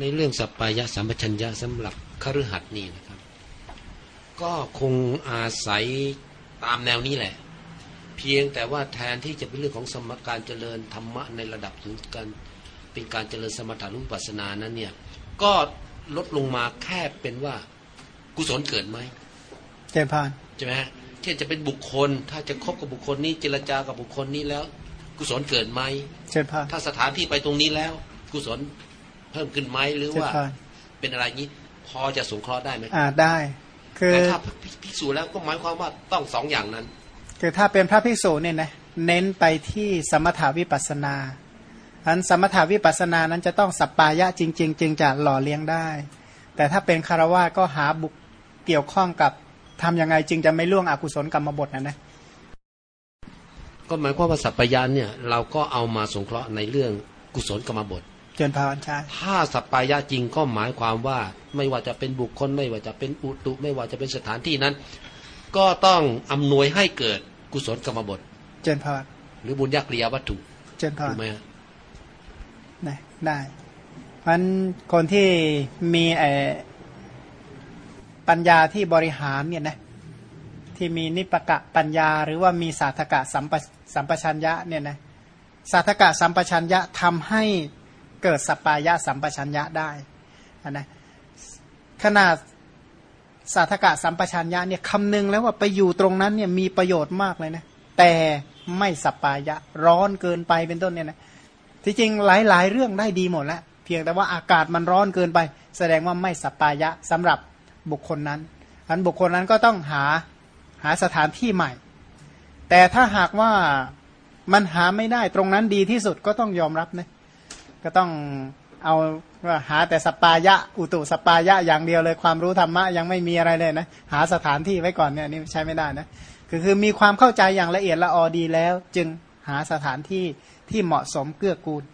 ในเรื่องสัปปายะสัมปชัญญะสำหรับคฤหัสถ์นี่นะครับ ก็คงอาศัยตามแนวนี้แหละ เพียงแต่ว่าแทนที่จะเป็นเรื่องของสมการเจริญธรรมะในระดับถึงการเป็นการเจริญสมถานุปัสสนานั้นเนี่ยก็ลดลงมาแค่เป็นว่ากุศลเกิดไหมเจนพานใช่ไหมฮะเช่นจะเป็นบุคคล ถ้าจะคบกับบุคคลนี้เจรจากับบุคคลนี้แล้ว กุศลเกิดไหมเจนพานถ้าสถานที่ไปตรงนี้แล้ว กุศล เพิ่มขึ้นไหมหรือเจนว่าพานเป็นอะไรนี้ พอจะสงเคราะห์ได้ไหมอ่าได้ คือแต่ถ้าพิสูจน์แล้วก็หมายความว่าต้องสองอย่างนั้น คือถ้าเป็นพระภิกษุเนี่ยนะเน้นไปที่สมถาวิปัสสนาอันสมถาวิปัสสนานั้นจะต้องสัปปายะจริง ๆ จึงจะหล่อเลี้ยงได้ แต่ถ้าเป็นคารวะก็หาบุกเกี่ยวข้องกับทำยังไงจึงจะไม่ล่วงอกุศลกรรมบทนะนะก็หมายความว่าสัพพยานเนี่ยเราก็เอามาสงเคราะห์ในเรื่องกุศลกรรมบทเจนพานใช่ถ้าสัปปายะจริงก็หมายความว่าไม่ว่าจะเป็นบุคคลไม่ว่าจะเป็นอุตุไม่ว่าจะเป็นสถานที่นั้น ก็ต้องอำนวยให้เกิดกุศลกรรมบท เจนพานหรือบุญญากริยาวัตถุ เจนพาถูนกไหมฮะได้ได้มันคนที่มีไอปัญญาที่บริหารเนี่ยนะที่มีนิปกะปัญญา หรือว่ามีสาธกะสัมปสัมปชัญญะเนี่ยนะสาธกะสัมปชัญญะทำให้ เกิดสปายะสัมปชัญญะได้นะขนาดสาธกะสัมปชัญญะเนี่ยคำนึงแล้วว่าไปอยู่ตรงนั้นเนี่ยมีประโยชน์มากเลยนะแต่ไม่สปายะร้อนเกินไปเป็นต้นเนี่ยนะที่จริงหลาย ๆ เรื่องได้ดีหมดแล้วเพียงแต่ว่าอากาศมันร้อนเกินไป แสดงว่าไม่สปายะสำหรับบุคคลนั้นอันบุคคลนั้นก็ต้องหาหาสถานที่ใหม่ แต่ถ้าหากว่ามันหาไม่ได้ตรงนั้นดีที่สุดก็ต้องยอมรับนะ ก็ต้องเอาว่าหาแต่สปายะอุตุสปายะอย่างเดียวเลยความรู้ธรรมะยังไม่มีอะไรเลยนะหาสถานที่ไว้ก่อนเนี่ยนี่ใช้ไม่ได้นะคือคือมีความเข้าใจอย่างละเอียดละออดีแล้ว จึงหาสถานที่ที่เหมาะสมเกื้อกูล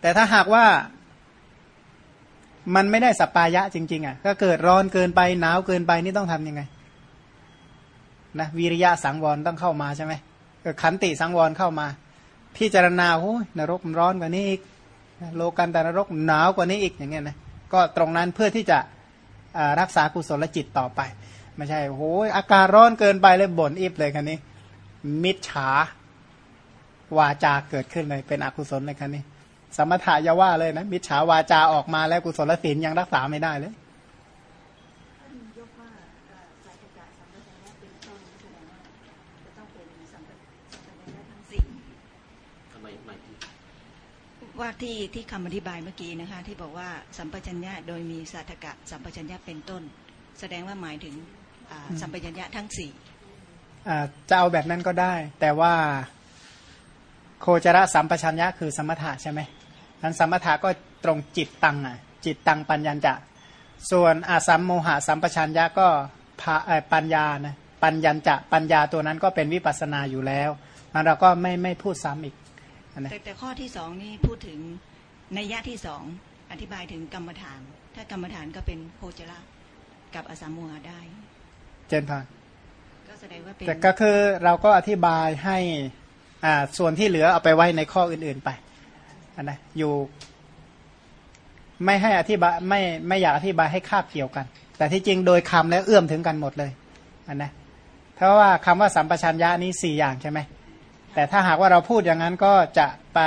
แต่ถ้าหากว่ามันไม่ได้สปายะจริง ๆอะก็เกิดร้อนเกินไปหนาวเกินไปนี่ต้องทำยังไงนะวิริยะสังวรต้องเข้ามาใช่ไหมขันติสังวรเข้ามา พิจารณาโอ้ยนรกมันร้อนกว่านี้อีกโลกันตานรกหนาวกว่านี้อีกอย่างเงี้ยนะก็ตรงนั้นเพื่อที่จะรักษากุศลจิตต่อไป ไม่ใช่โอ้ยอากาศร้อนเกินไปเลยบ่นอิบเลยคันนี้ มิจฉาวาจาเกิดขึ้นเลยเป็นอกุศลในคันนี้ สมถะอยาว่าเลยนะมิจฉาวาจาออกมาแล้วกุศลศีลยังรักษาไม่ได้เลย ท่านยกว่าเอ่อสาธกะสัมปชัญญะเป็นต้นแสดงว่าจะต้องเป็นสัมปสัมปชัญญะทั้งสี่ ทำไมไม่ที่ ว่าที่ที่คำอธิบายเมื่อกี้นะคะ ที่บอกว่าสัมปชัญญะโดยมีสาธกะสัมปชัญญะเป็นต้น แสดงว่าหมายถึงอ่าอืมสัมปชัญญะทั้งสี่อ่าจะเอาแบบนั้นก็ได้ แต่ว่าโคจรสัมปชัญญะคือสมถะใช่ไหมนั้นสมถะก็ตรงจิตตังอะจิตตังปัญญาจะ ส่วนอาสัมโมหะสัมปชัญญะก็พาเอ่อปัญญานะปัญญาจะปัญญาตัวนั้นก็เป็นวิปัสสนาอยู่แล้วนั้นเราก็ไม่ไม่พูดซ้ำอีก นะแต่แต่ข้อที่สองนี่พูดถึงนัยยะที่สองอธิบายถึงกรรมฐาน ถ้ากรรมฐานก็เป็นโคจระกับอสัมโมหะได้ เจนพานก็แสดงว่าเป็นแต่ก็คือเราก็อธิบายให้อ่าส่วนที่เหลือเอาไปไว้ในข้ออื่นๆไปอันนะอยู่ ไม่ให้อธิบายไม่ไม่อยากอธิบายให้คาบเกี่ยวกัน แต่ที่จริงโดยคำแล้วเอื้อมถึงกันหมดเลยอันนะเพราะว่าคำว่าสัมปชัญญะนี้สี่อย่างใช่ไหม แต่ถ้าหากว่าเราพูดอย่างนั้นก็จะไป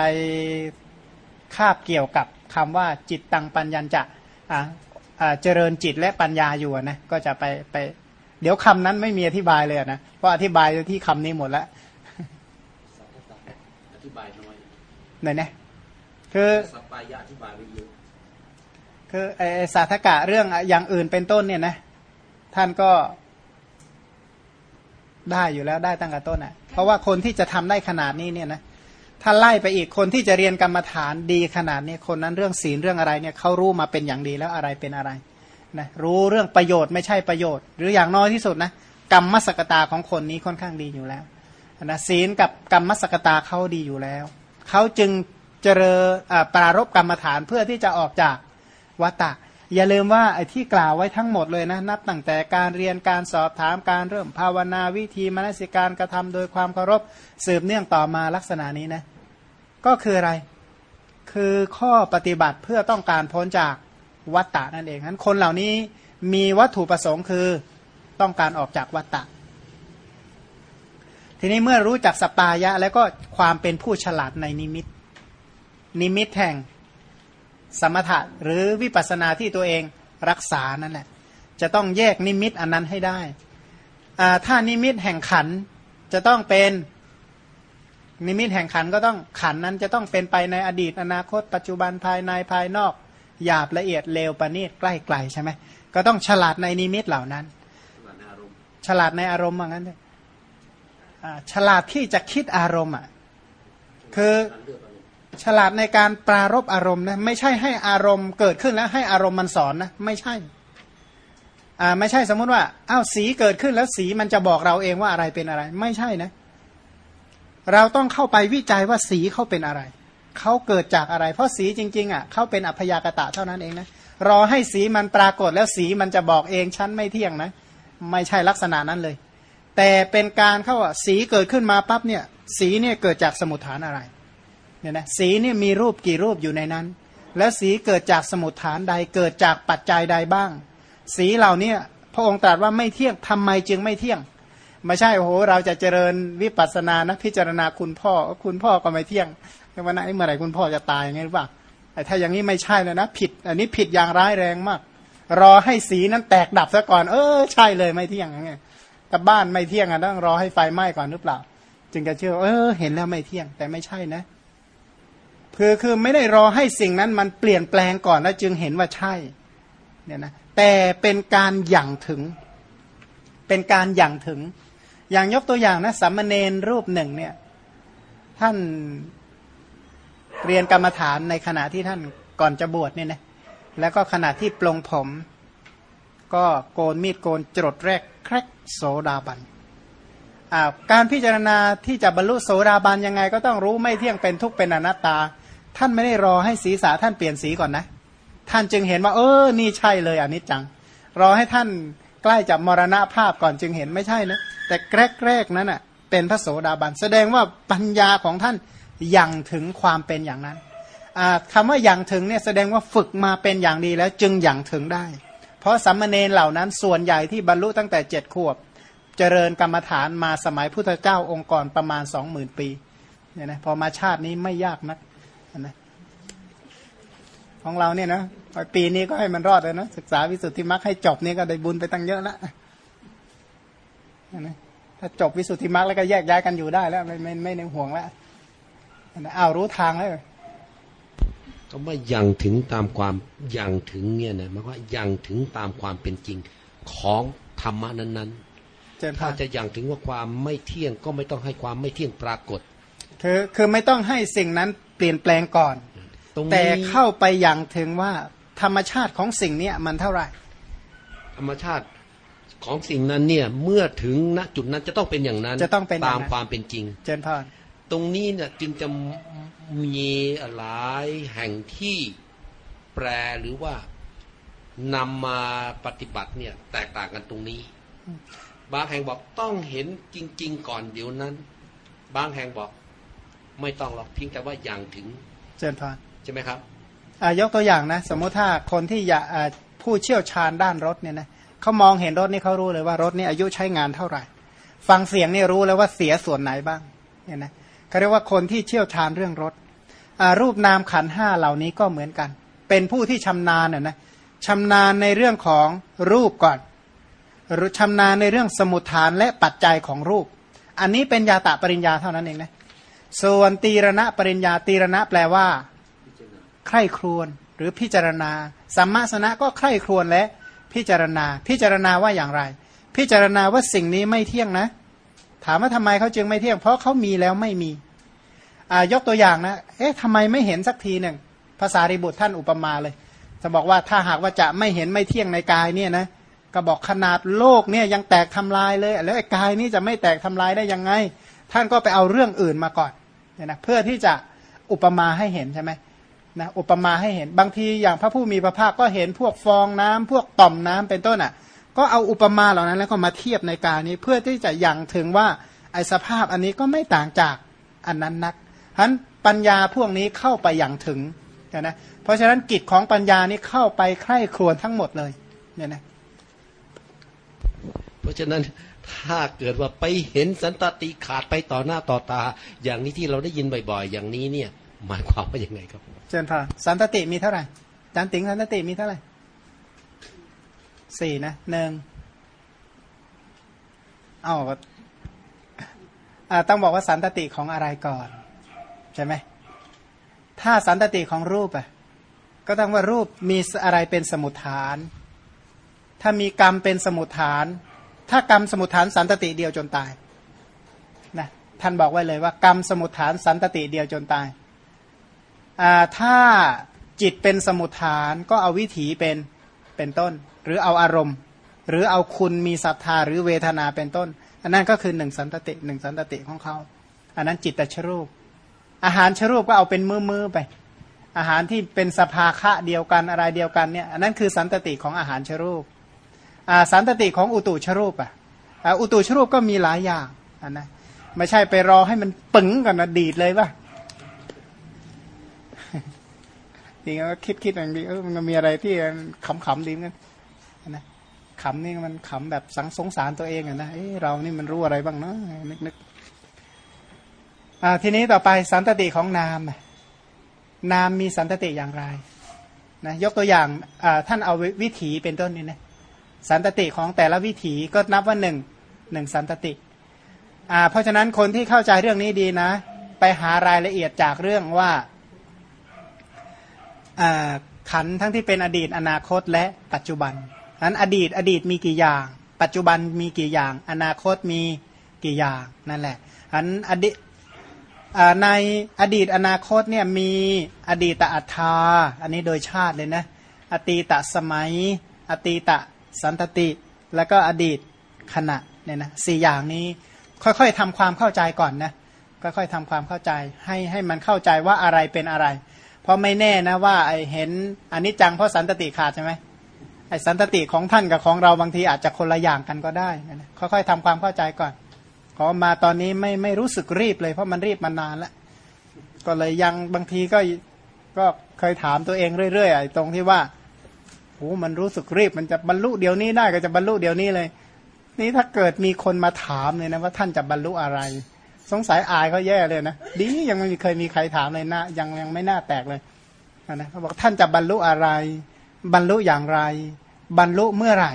คาบเกี่ยวกับคำว่าจิตตังปัญญาจะอ่าอ่าเจริญจิตและปัญญาอยู่อะนะก็จะไปไป เดี๋ยวคำนั้นไม่มีอธิบายเลยอะนะเพราะอธิบายที่คำนี้หมดแล้วอธิบายน้อยไหนนะคือสัปปายะอธิบายไว้เยอะคือไอไอ้สาธกะเรื่องอย่างอื่นเป็นต้นเนี่ยนะ ท่านก็ ได้อยู่แล้วได้ตั้งแต่ต้นอะ เพราะว่าคนที่จะทำได้ขนาดนี้เนี่ยนะถ้าไล่ไปอีกคนที่จะเรียนกรรมฐานดีขนาดนี้คนนั้นเรื่องศีลเรื่องอะไรเนี่ยเขารู้มาเป็นอย่างดีแล้วอะไรเป็นอะไรนะรู้เรื่องประโยชน์ไม่ใช่ประโยชน์ หรืออย่างน้อยที่สุดนะกรรมมสกตาของคนนี้ค่อนข้างดีอยู่แล้วนะศีลกับกรรมมสกตาเขาดีอยู่แล้วเขาจึงเจริญอ่าปรารบกรรมฐานเพื่อที่จะออกจากวัตตะ อย่าลืมว่าไอ้ที่กล่าวไว้ทั้งหมดเลยนะ นับตั้งแต่การเรียนการสอบถามการเริ่มภาวนาวิธีมนสิการกระทำโดยความเคารพสืบเนื่องต่อมาลักษณะนี้นะ ก็คืออะไร คือข้อปฏิบัติเพื่อต้องการพ้นจากวัตตะนั่นเองนั้นคนเหล่านี้มีวัตถุประสงค์คือต้องการออกจากวัตตะ ทีนี้เมื่อรู้จักสปายะแล้วก็ความเป็นผู้ฉลาดในนิมิต นิมิตแห่ง สมถะหรือวิปัสนาที่ตัวเองรักษานั่นแหละจะต้องแยกนิมิตอันนั้นให้ได้ ถ้านิมิตแห่งขันจะต้องเป็นนิมิตแห่งขันก็ต้องขันนั้นจะต้องเป็นไปในอดีตอนาคต ปัจจุบันภายในภายนอกหยาบละเอียดเลวประณีตใกล้ไกลใช่ไหมก็ต้องฉลาดในนิมิตเหล่านั้น ฉลาดในอารมณ์ว่างั้นเลยฉลาดที่จะคิดอารมณ์อะคือ ฉลาดในการปรารบอารมณ์นะไม่ใช่ให้อารมณ์เกิดขึ้นแล้วให้อารมณ์มันสอนนะไม่ใช่อ่าไม่ใช่สมมุติว่าอ้าวสีเกิดขึ้นแล้วสีมันจะบอกเราเองว่าอะไรเป็นอะไร ไม่ใช่นะ เราต้องเข้าไปวิจัยว่าสีเขาเป็นอะไรเขาเกิดจากอะไร เพราะสีจริง ๆอะเขาเป็นอัพยากตะเท่านั้นเองนะรอให้สีมันปรากฏแล้วสีมันจะบอกเองฉันไม่เที่ยงนะ ไม่ใช่ลักษณะนั้นเลย แต่เป็นการเข้าสีเกิดขึ้นมาปั๊บเนี่ย สีเนี่ยเกิดจากสมุทฐานอะไร เนี่ยนะสีเนี่ยมีรูปกี่รูปอยู่ในนั้น แล้วสีเกิดจากสมุทฐานใดเกิดจากปัจจัยใดบ้าง สีเหล่านี้พระองค์ตรัสว่าไม่เที่ยงทำไมจึงไม่เที่ยงไม่ใช่โอ้โหเราจะเจริญวิปัสสนานะพิจารณาคุณพ่อคุณพ่อก็ไม่เที่ยงวันนั้นเมื่อไหร่คุณพ่อจะตายไงหรือเปล่าแต่ถ้าอย่างนี้ไม่ใช่เลยนะ ผิด อันนี้ผิดอย่างร้ายแรงมาก รอให้สีนั้นแตกดับซะก่อน เออใช่เลยไม่เที่ยงไงแต่บ้านไม่เที่ยงอะต้องรอให้ไฟไหม้ก่อนหรือเปล่า จึงจะเชื่อเออ เห็นแล้วไม่เที่ยงแต่ไม่ใช่นะ คือคือไม่ได้รอให้สิ่งนั้นมันเปลี่ยนแปลงก่อนแล้วจึงเห็นว่าใช่เนี่ยนะแต่เป็นการหยั่งถึง เป็นการหยั่งถึง อย่างยกตัวอย่างนะสัมมเนรรูปหนึ่งเนี่ยท่านเรียนกรรมฐานในขณะที่ท่านก่อนจะบวชเนี่ยนะแล้วก็ขณะที่ปลงผม ก็โกนมีดโกนจรดแรกแครกโสดาบันการพิจารณาที่จะบรรลุโสดาบันยังไง ก็ต้องรู้ไม่เที่ยงเป็นทุกข์เป็นอนัตตา ท่านไม่ได้รอให้ศีรษะท่านเปลี่ยนสีก่อนนะ ท่านจึงเห็นว่า เออ นี่ใช่เลยอนิจจัง รอให้ท่านใกล้จะมรณะภาพก่อนจึงเห็นไม่ใช่นะ แต่แรกๆนั้นอะ เป็นพระโสดาบัน แสดงว่าปัญญาของท่านยังถึงความเป็นอย่างนั้นคำว่าอย่างถึงเนี่ยแสดงว่าฝึกมาเป็นอย่างดีแล้วจึงอย่างถึงได้ เพราะสัมมเนนเหล่านั้นส่วนใหญ่ที่บรรลุตั้งแต่เจ็ดขวบ เจริญกรรมฐานมาสมัยพุทธเจ้าองค์ก่อนประมาณสองหมื่นปีเนี่ยนะพอมาชาตินี้ไม่ยากนัก นะของเราเนี่ยนะปีนี้ก็ให้มันรอดเลยนะศึกษาวิสุทธิมรรคให้จบนี่ก็ได้บุญไปตั้งเยอะแล้วนะถ้าจบวิสุทธิมรรคแล้วก็แยกย้ายกันอยู่ได้แล้ว ไม่ไม่ไม่ในห่วงแล้วอ้าวรู้ทางแล้วก็ว่ายังถึงตามความยังถึงเนี่ยนะมันว่ายังถึงตามความเป็นจริงของธรรมะนั้นๆถ้าจะยังถึงว่าความไม่เที่ยงก็ไม่ต้องให้ความไม่เที่ยงปรากฏคือคือไม่ต้องให้สิ่งนั้นเปลี่ยนแปลงก่อน แต่เข้าไปยังถึงว่าธรรมชาติของสิ่งเนี้ยมันเท่าไหร่ ธรรมชาติของสิ่งนั้นเนี่ยเมื่อถึงณจุดนั้นจะต้องเป็นอย่างนั้น จะต้องเป็นตามความเป็นจริง เจนพรตรงนี้เนี่ยจึงจะมีหลายแห่งที่แปลหรือว่านำมาปฏิบัติเนี่ยแตกต่างกันตรงนี้ บางแห่งบอกต้องเห็นจริง ๆ ก่อนเดี๋ยวนั้น บางแห่งบอก ไม่ต้องหรอกเพียงแต่ว่าอย่างถึงเจนพานใช่ไหมครับยกตัวอย่างนะ สมมติถ้าคนที่อยากผู้เชี่ยวชาญด้านรถเนี่ยนะเขามองเห็นรถนี่เขารู้เลยว่ารถนี่อายุใช้งานเท่าไหร่ ฟังเสียงนี่รู้แล้วว่าเสียส่วนไหนบ้างเนี่ยนะเขาเรียกว่าคนที่เชี่ยวชาญเรื่องรถรูปนามขันห้าเหล่านี้ก็เหมือนกัน เป็นผู้ที่ชำนาญน่ยนะชำนาญในเรื่องของรูปก่อนชำนาญในเรื่องสมุทฐานและปัจจัยของรูป อันนี้เป็นยาตะปริญญาเท่านั้นเองนะ ส่วนตีรณะปริญญาตีรณะแปลว่า ใคร่ครวญหรือพิจารณา สัมมาสนะก็ใคร่ครวญและพิจารณา พิจารณาว่าอย่างไร พิจารณาว่าสิ่งนี้ไม่เที่ยงนะ ถามว่าทำไมเขาจึงไม่เที่ยง เพราะเขามีแล้วไม่มีายกตัวอย่างนะ เอ๊ะทำไมไม่เห็นสักทีหนึ่งภาษาริบุตรท่านอุปมาเลย จะบอกว่าถ้าหากว่าจะไม่เห็นไม่เที่ยงในกายเนี่ยนะก็บอกขนาดโลกเนี่ยยังแตกทำลายเลย แล้วไอ้กายนี้จะไม่แตกทำลายได้ยังไง ท่านก็ไปเอาเรื่องอื่นมาก่อน เนี่ยนะเพื่อที่จะอุปมาให้เห็นใช่ไหมนะอุปมาให้เห็นบางทีอย่างพระผู้มีพระภาคก็เห็นพวกฟองน้ำพวกต่อมน้ำเป็นต้นอะ ก็เอาอุปมาเหล่านั้นแล้วก็มาเทียบในกายนี้ เพื่อที่จะยังถึงว่าไอสภาพอันนี้ก็ไม่ต่างจากอันนั้นนักฉะนั้นปัญญาพวกนี้เข้าไปอย่างถึงเนี่ยนะเพราะฉะนั้นกิจของปัญญานี้เข้าไปใคร่ครวญทั้งหมดเลยเนี่ยนะเพราะฉะนั้น ถ้าเกิดว่าไปเห็นสันตติขาดไปต่อหน้าต่อตา อย่างนี้ที่เราได้ยินบ่อยๆ อย่างนี้เนี่ย หมายความว่ายังไงครับเจนพาสันตติมีเท่าไหร่จานติงสันตติมีเท่าไหร่สี่นะหนึ่งเอาอ่าต้องบอกว่าสันตติของอะไรก่อนใช่ไหมถ้าสันตติของรูปอะก็ต้องว่ารูปมีอะไรเป็นสมุทฐาน ถ้ามีกรรมเป็นสมุทฐาน ถ้ากรรมสมุทฐานสันตติเดียวจนตายนะท่านบอกไว้เลยว่ากรรมสมุทฐานสันตติเดียวจนตายถ้าจิตเป็นสมุทฐานก็เอาวิถีเป็นเป็นต้น หรือเอาอารมณ์ หรือเอาคุณมีศรัทธาหรือเวทนาเป็นต้น อันนั้นก็คือหนึ่งสันตติหนึ่งสันตติของเขาอันนั้นจิตตชรูป อาหารชรูปก็เอาเป็นมือมือไป อาหารที่เป็นสภาคะเดียวกันอะไรเดียวกันเนี่ยอันนั้นคือสันตติของอาหารชรูป สันตติของอุตุชรูปอะอุตุชรูปก็มีหลายอย่างอันนะไม่ใช่ไปรอให้มันปึงกันนะดีดเลยป่ะดีก็คิดคิดอย่างดีเออมันมีอะไรที่ขำขำดีกันนะขำนี่มันขำแบบสังสงสารตัวเองอะนะเออเรานี่มันรู้อะไรบ้างเนาะนึกนึกอ่าทีนี้ต่อไปสันตติของนามนามมีสันตติอย่างไรนะยกตัวอย่างท่านเอาวิถีเป็นต้นนี่นะ สันตติของแต่ละวิถีก็นับว่าหนึ่งหนึ่งสันตติอ่าเพราะฉะนั้นคนที่เข้าใจเรื่องนี้ดีนะ ไปหารายละเอียดจากเรื่องว่าขันทั้งที่เป็นอดีตอนาคตและปัจจุบันนั้นอดีตอดีตมีกี่อย่าง ปัจจุบันมีกี่อย่าง อนาคตมีกี่อย่างนั่นแหละอันอดีตในอดีตอนาคตเนี่ยมีอดีตอัตตาอันนี้โดยชาติเลยนะ อตีตสมัย อตีต สันตติ แล้วก็อดีตขณะเนี่ยนะสี่อย่างนี้ค่อยๆทำความเข้าใจก่อนนะค่อยๆทำความเข้าใจให้ให้มันเข้าใจว่าอะไรเป็นอะไร เพราะไม่แน่นะว่าไอเห็นอันนี้จังเพราะสันตติขาดใช่ไหมไอสันตติของท่านกับของเราบางทีอาจจะคนละอย่างกันก็ได้นะค่อยๆทำความเข้าใจก่อน ขอมาตอนนี้ไม่ไม่รู้สึกรีบเลยเพราะมันรีบมานานแล้วก็เลยยังบางทีก็ก็เคยถามตัวเองเรื่อยๆไอ้ตรงที่ว่า อ้มันรู้สึกรีบมันจะบรรลุเดี๋ยวนี้ได้ก็จะบรรลุเดี๋ยวนี้เลย นี่ถ้าเกิดมีคนมาถามเลยนะว่าท่านจะบรรลุอะไร สงสัยอายเขาแย่เลยนะดียังไม่เคยมีใครถามเลยนะยังยังไม่น่าแตกเลยนะเขาบอกท่านจะบรรลุอะไร บรรลุอย่างไร บรรลุเมื่อไหร่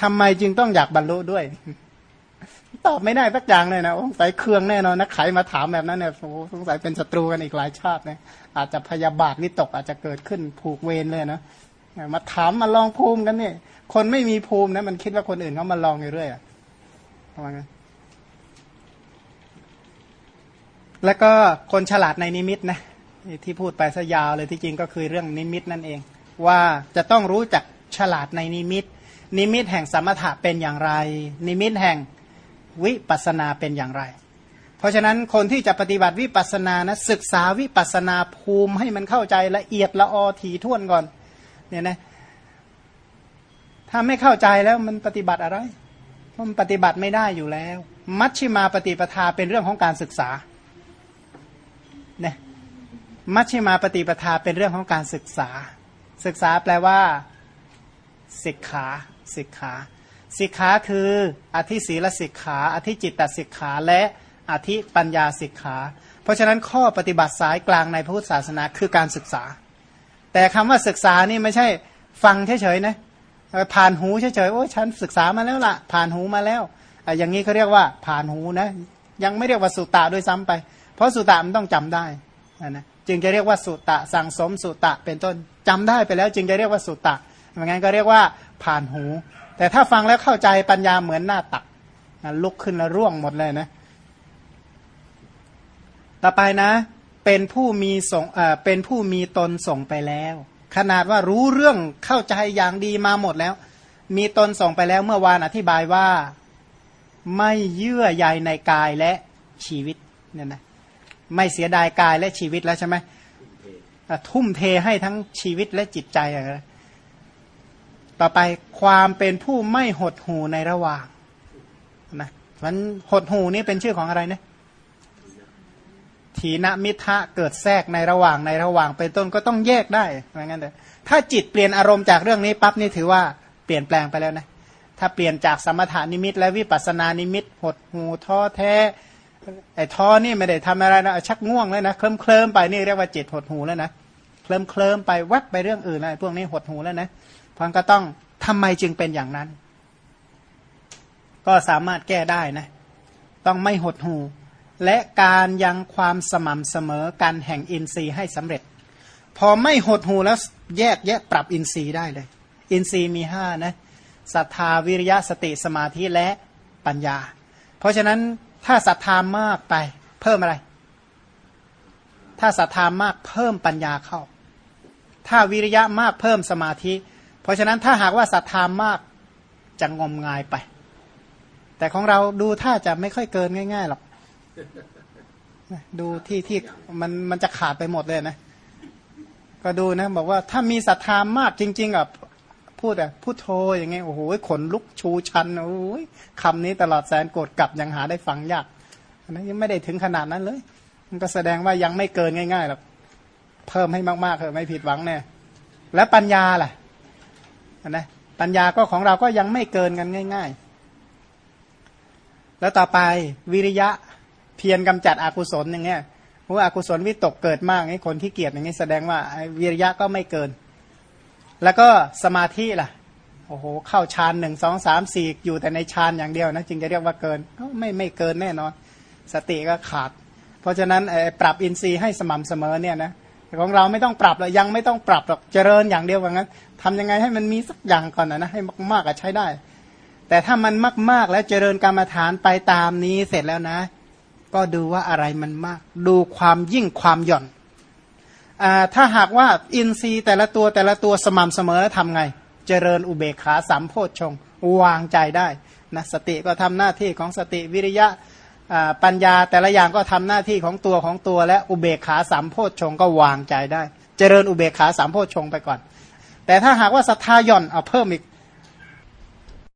ทำไมจึงต้องอยากบรรลุด้วย ตอบไม่ได้สักอย่างเลยนะสงสัยเครื่องแน่นอนนะใครมาถามแบบนั้นเนี่ยสงสัยเป็นศัตรูกันอีกหลายชาตินะอาจจะพยาบาทวิตกอาจจะเกิดขึ้นผูกเวรเลยนะ มาถามมาลองภูมิกันเนี่ยคนไม่มีภูมินะมันคิดว่าคนอื่นเขามาลองเรื่อยๆประมาณนั้นแล้วก็คนฉลาดในนิมิตนะที่พูดไปซะยาวเลยที่จริงก็คือเรื่องนิมิตนั่นเอง ว่าจะต้องรู้จักฉลาดในนิมิต นิมิตแห่งสมถะเป็นอย่างไร นิมิตแห่งวิปัสนาเป็นอย่างไร เพราะฉะนั้นคนที่จะปฏิบัติวิปัสนานะศึกษาวิปัสนาภูมิให้มันเข้าใจละเอียดละออทีท่วนก่อน เนี่ยนะถ้าไม่เข้าใจแล้วมันปฏิบัติอะไรมันปฏิบัติไม่ได้อยู่แล้ว มัชชิมาปฏิปทาเป็นเรื่องของการศึกษาเนี่ยมัชฌิมาปฏิปทาเป็นเรื่องของการศึกษา ศึกษาแปลว่าศิกขาศิกขาศิกขาคืออธิศีลศิกขาอธิจิตตศิกขาและอธิปัญญาศิกขา เพราะฉะนั้นข้อปฏิบัติสายกลางในพุทธศาสนาคือการศึกษา แต่คำว่าศึกษานี่ไม่ใช่ฟังเฉยๆนะผ่านหูเฉยๆโอ้ฉันศึกษามาแล้วละ่ะ ผ่านหูมาแล้วอย่างนี้เขาเรียกว่าผ่านหูนะ ยังไม่เรียกว่าสุตตะด้วยซ้ำไป เพราะสุตะมันต้องจำได้นะจึงจะเรียกว่าสุตะสั่งสมสุตะเป็นต้นจำได้ไปแล้ว จึงจะเรียกว่าสุตะไม่งั้นก็เรียกว่าผ่านหู แต่ถ้าฟังแล้วเข้าใจปัญญาเหมือนหน้าตักลุกขึ้นแล้วร่วงหมดเลยนะ ต่อไปนะ เป็นผู้มีส่งเอ่อเป็นผู้มีตนส่งไปแล้ว ขนาดว่ารู้เรื่องเข้าใจอย่างดีมาหมดแล้ว มีตนส่งไปแล้วเมื่อวานอธิบายว่า ไม่เยื่อใยในกายและชีวิตเนี่ยนะไม่เสียดายกายและชีวิตแล้วใช่ไหมทุ่มเทให้ทั้งชีวิตและจิตใจอะไรต่อไปความเป็นผู้ไม่หดหูในระหว่างนะมันหดหูนี่เป็นชื่อของอะไรนะ ถีนมิทะเกิดแทรกในระหว่างในระหว่างเป็นต้นก็ต้องแยกได้เหมือนกันเลยถ้าจิตเปลี่ยนอารมณ์จากเรื่องนี้ปั๊บนี่ถือว่าเปลี่ยนแปลงไปแล้วนะถ้าเปลี่ยนจากสมถานิมิต และวิปัสสนานิมิต หดหูท้อแท้ไอ้ท้อนี่ไม่ได้ทำอะไรนะชักง่วงเลยนะเคลิ้มเคลิมไปนี่เรียกว่าจิตหดหูแล้วนะเคลิ้มเคลิมไปแวบไปเรื่องอื่นอะไรพวกนี้หดหูแล้วนะพันก็ต้องทำไมจึงเป็นอย่างนั้น ก็สามารถแก้ได้นะ ต้องไม่หดหู และการยังความสม่ำเสมอการแห่งอินทรีย์ให้สำเร็จ พอไม่หดหูแล้วแยกแยะปรับอินทรีย์ได้เลย อินทรีย์มีห้านะศรัทธาวิริยะสติสมาธิและปัญญา เพราะฉะนั้นถ้าศรัทธามากไปเพิ่มอะไร ถ้าศรัทธามากเพิ่มปัญญาเข้า ถ้าวิริยะมากเพิ่มสมาธิ เพราะฉะนั้นถ้าหากว่าศรัทธามากจะงมงายไป แต่ของเราดูถ้าจะไม่ค่อยเกินง่ายๆหรอก ดูที่ที่มันมันจะขาดไปหมดเลยนะ ก็ดูนะ บอกว่าถ้ามีศรัทธามากจริง ๆอะพูดอะพูดโทอย่างเงี้ยโอ้โหขนลุกชูชันโอ้ยคำนี้ตลอดแสนโกรธกลับยังหาได้ฟังยากนะยังไม่ได้ถึงขนาดนั้นเลย มันก็แสดงว่ายังไม่เกินง่ายๆหรอกเพิ่มให้มากๆเถอะไม่ผิดหวังแน่แล้วปัญญาล่ะนะปัญญาก็ของเราก็ยังไม่เกินกันง่าย ๆ แล้วต่อไปวิริยะ เพียรกำจัดอกุศลอย่างเงี้ยเพราะว่าอกุศลวิตกเกิดมากไอ้คนที่เกียจอย่างงี้แสดงว่าวิริยะก็ไม่เกิน แล้วก็สมาธิล่ะโอ้โหเข้าฌานหนึ่งสองสามสี่อยู่แต่ในฌานอย่างเดียวนะจึงจะเรียกว่าเกินก็ไม่ไม่เกินแน่นอน สติก็ขาด เพราะฉะนั้นปรับอินทรีย์ให้สม่ำเสมอเนี่ยนะของเราไม่ต้องปรับหรอกยังไม่ต้องปรับหรอกเจริญอย่างเดียวว่างั้นทำยังไงให้มันมีสักอย่างก่อนนะนะให้มากๆใช้ได้ แต่ถ้ามันมากๆแล้วเจริญกรรมฐานไปตามนี้เสร็จแล้วนะ ก็ดูว่าอะไรมันมาก ดูความยิ่งความหย่อนอถ้าหากว่าอินทรีย์แต่ละตัวแต่ละตัวสม่ำเสมอทำไง เจริญอุเบกขาสามโพชฌงวางใจได้นะสติก็ทำหน้าที่ของสติวิริยะปัญญาแต่ละอย่างก็ทำหน้าที่ของตัวของตัวและอุเบกขาสามโพชฌงก็วางใจได้ เจริญอุเบกขาสามโพชฌงไปก่อน แต่ถ้าหากว่าศรัทธาหย่อนเอาเพิ่มอีก